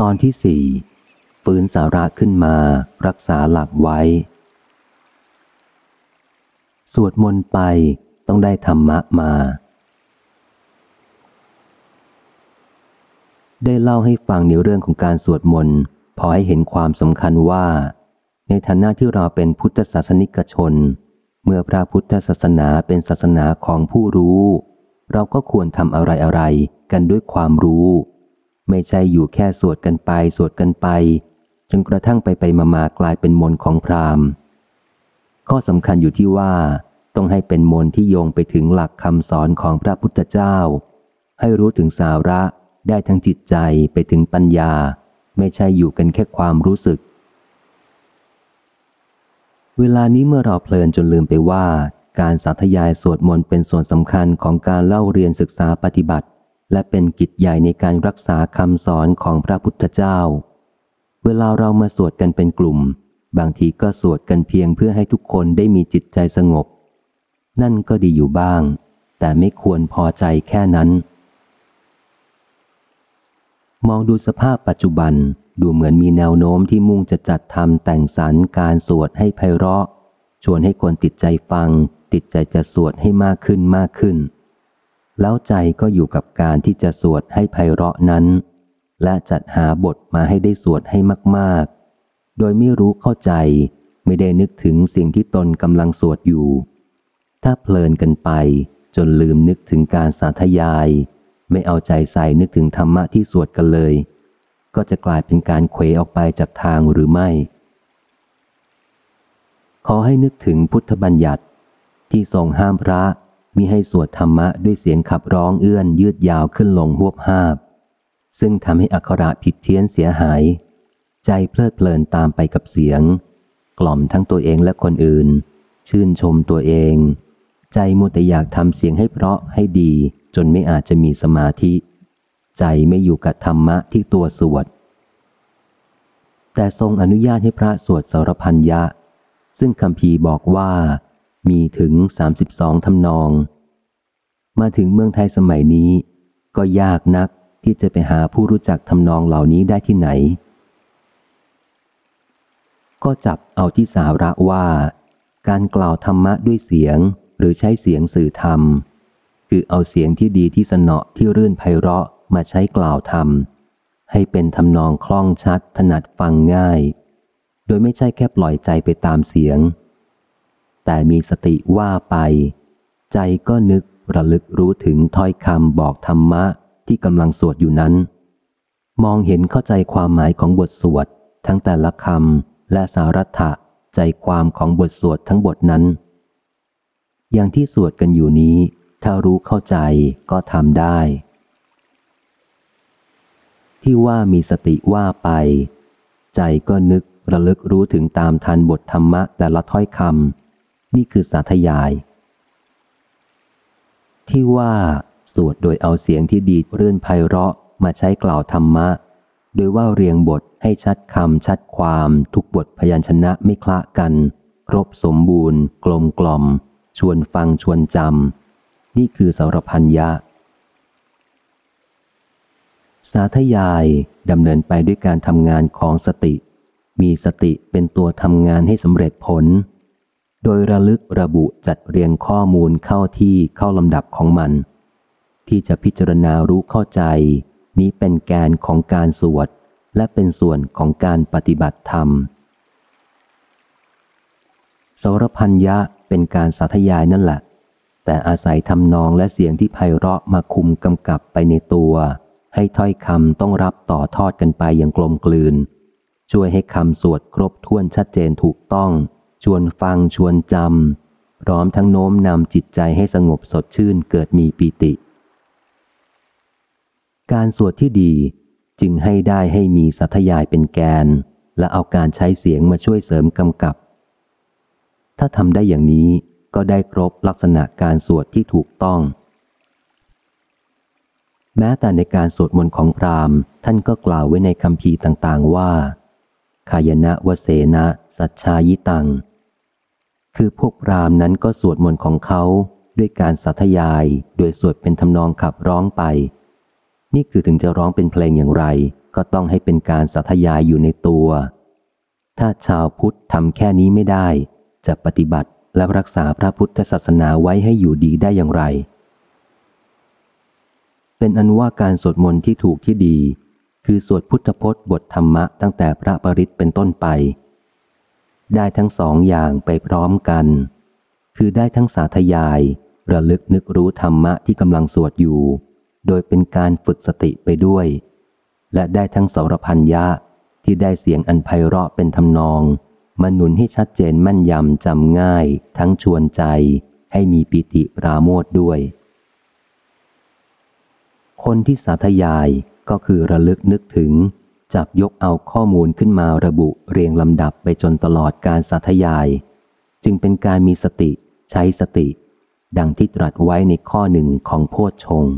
ตอนที่สี่ฟื้นสาระขึ้นมารักษาหลักไว้ สวดมนต์ไปต้องได้ธรรมะมา ได้เล่าให้ฟังในเรื่องของการสวดมนต์พอให้เห็นความสำคัญว่า ในฐานะที่เราเป็นพุทธศาสนิกชน เมื่อพระพุทธศาสนาเป็นศาสนาของผู้รู้ เราก็ควรทำอะไรอะไรกันด้วยความรู้ ไม่ใช่อยู่แค่สวดกันไป สวดกันไป จนกระทั่งไปไปมามากลายเป็นมนของพราหมณ์ ข้อสำคัญอยู่ที่ว่า ต้องให้เป็นมนที่โยงไปถึงหลักคำสอนของพระพุทธเจ้า ให้รู้ถึงสาระได้ทั้งจิตใจไปถึงปัญญา ไม่ใช่อยู่กันแค่ความรู้สึก เวลานี้เมื่อเราเพลินจนลืมไปว่า การสาธยายสวดมนต์เป็นส่วนสำคัญของการเล่าเรียนศึกษาปฏิบัติ และเป็นกิจใหญ่ในการรักษาคำสอนของพระพุทธเจ้า เวลาเรามาสวดกันเป็นกลุ่ม บางทีก็สวดกันเพียงเพื่อให้ทุกคนได้มีจิตใจสงบ นั่นก็ดีอยู่บ้าง แต่ไม่ควรพอใจแค่นั้น มองดูสภาพปัจจุบันดูเหมือนมีแนวโน้มที่มุ่งจะจัดทำแต่งสรรการสวดให้ไพเราะ ชวนให้คนติดใจฟัง ติดใจจะสวดให้มากขึ้นมากขึ้น แล้วใจก็อยู่กับการที่จะสวดให้ไพเราะนั้น และจัดหาบทมาให้ได้สวดให้มากๆ โดยไม่รู้เข้าใจ ไม่ได้นึกถึงสิ่งที่ตนกำลังสวดอยู่ ถ้าเพลินกันไปจนลืมนึกถึงการสาธยาย ไม่เอาใจใส่นึกถึงธรรมะที่สวดกันเลย ก็จะกลายเป็นการเขวออกไปจากทางหรือไม่ ขอให้นึกถึงพุทธบัญญัติที่ทรงห้ามพระ มิให้สวดธรรมะด้วยเสียงขับร้องเอื้อนยืดยาวขึ้นลงหวบหาบ ซึ่งทำให้อักขระผิดเทียนเสียหาย ใจเพลิดเพลินตามไปกับเสียง กล่อมทั้งตัวเองและคนอื่น ชื่นชมตัวเอง ใจมัวแต่อยากทำเสียงให้เพราะให้ดี จนไม่อาจจะมีสมาธิ ใจไม่อยู่กับธรรมะที่ตัวสวด แต่ทรงอนุญาตให้พระสวดสารพันยะ ซึ่งคำพีบอกว่า มีถึงสามสิบสองทำนอง มาถึงเมืองไทยสมัยนี้ ก็ยากนักที่จะไปหาผู้รู้จักทำนองเหล่านี้ได้ที่ไหน ก็จับเอาที่สาระว่า การกล่าวธรรมะด้วยเสียงหรือใช้เสียงสื่อธรรม คือเอาเสียงที่ดีที่สนอที่รื่นไพเราะมาใช้กล่าวธรรม ให้เป็นทำนองคล่องชัดถนัดฟังง่าย โดยไม่ใช่แค่ปล่อยใจไปตามเสียง แต่มีสติว่าไป ใจก็นึกระลึกรู้ถึงถ้อยคำบอกธรรมะที่กำลังสวดอยู่นั้น มองเห็นเข้าใจความหมายของบทสวด ทั้งแต่ละคำและสารัตะใจความของบทสวดทั้งบทนั้น อย่างที่สวดกันอยู่นี้ ถ้ารู้เข้าใจก็ทำได้ ที่ว่ามีสติว่าไป ใจก็นึกระลึกรู้ถึงตามทันบทธรรมะแต่ละถ้อยคำ นี่คือสาธยาย ที่ว่าสวดโดยเอาเสียงที่ดีเรื่นไพเราะมาใช้กล่าวธรรมะ โดยว่าเรียงบทให้ชัดคำชัดความทุกบทพยัญชนะไม่คละกัน ครบสมบูรณ์ กลมกล่อม ชวนฟังชวนจำนี่คือสารพันยะ สาธยายดำเนินไปด้วยการทำงานของสติ มีสติเป็นตัวทำงานให้สำเร็จผล โดยระลึกระบุจัดเรียงข้อมูลเข้าที่เข้าลำดับของมัน ที่จะพิจารณารู้เข้าใจ นี้เป็นแกนของการสวด และเป็นส่วนของการปฏิบัติธรรมสารพันยะเป็นการสาธยายนั่นแหละ แต่อาศัยทำนองและเสียงที่ไพเราะมาคุมกำกับไปในตัว ให้ถ้อยคำต้องรับต่อทอดกันไปอย่างกลมกลืน ช่วยให้คำสวดครบถ้วนชัดเจนถูกต้อง ชวนฟังชวนจำ พร้อมทั้งโน้มนำจิตใจให้สงบสดชื่นเกิดมีปีติ การสวดที่ดีจึงให้ได้ให้มีสัทยายเป็นแกน และเอาการใช้เสียงมาช่วยเสริมกำกับ ถ้าทำได้อย่างนี้ก็ได้ครบลักษณะการสวดที่ถูกต้อง แม้แต่ในการสวดมนต์ของพราหมณ์ ท่านก็กล่าวไว้ในคำพีต่างๆว่า ขายนะวเสนะ สัจชายิตัง คือพวกพรามนั้นก็สวดมนต์ของเขาด้วยการสาธยายโดยสวดเป็นทำนองขับร้องไป นี่คือถึงจะร้องเป็นเพลงอย่างไร ก็ต้องให้เป็นการสาธยายอยู่ในตัว ถ้าชาวพุทธทำแค่นี้ไม่ได้ จะปฏิบัติและรักษาพระพุทธศาสนาไว้ให้อยู่ดีได้อย่างไร เป็นอันว่าการสวดมนต์ที่ถูกที่ดี คือสวดพุทธพจน์บทธรรมะตั้งแต่พระปริตเป็นต้นไป ได้ทั้งสองอย่างไปพร้อมกัน คือได้ทั้งสาธยาย ระลึกนึกรู้ธรรมะที่กำลังสวดอยู่ โดยเป็นการฝึกสติไปด้วย และได้ทั้งสารพันยะที่ได้เสียงอันไพเราะเป็นทำนองมาหนุนให้ชัดเจนมั่นยำจำง่าย ทั้งชวนใจ ให้มีปิติปราโมทด้วย คนที่สาธยายก็คือระลึกนึกถึง จับยกเอาข้อมูลขึ้นมาระบุเรียงลำดับไปจนตลอดการสาธยาย จึงเป็นการมีสติ ใช้สติ ดังที่ตรัสไว้ในข้อหนึ่งของโพชฌงค์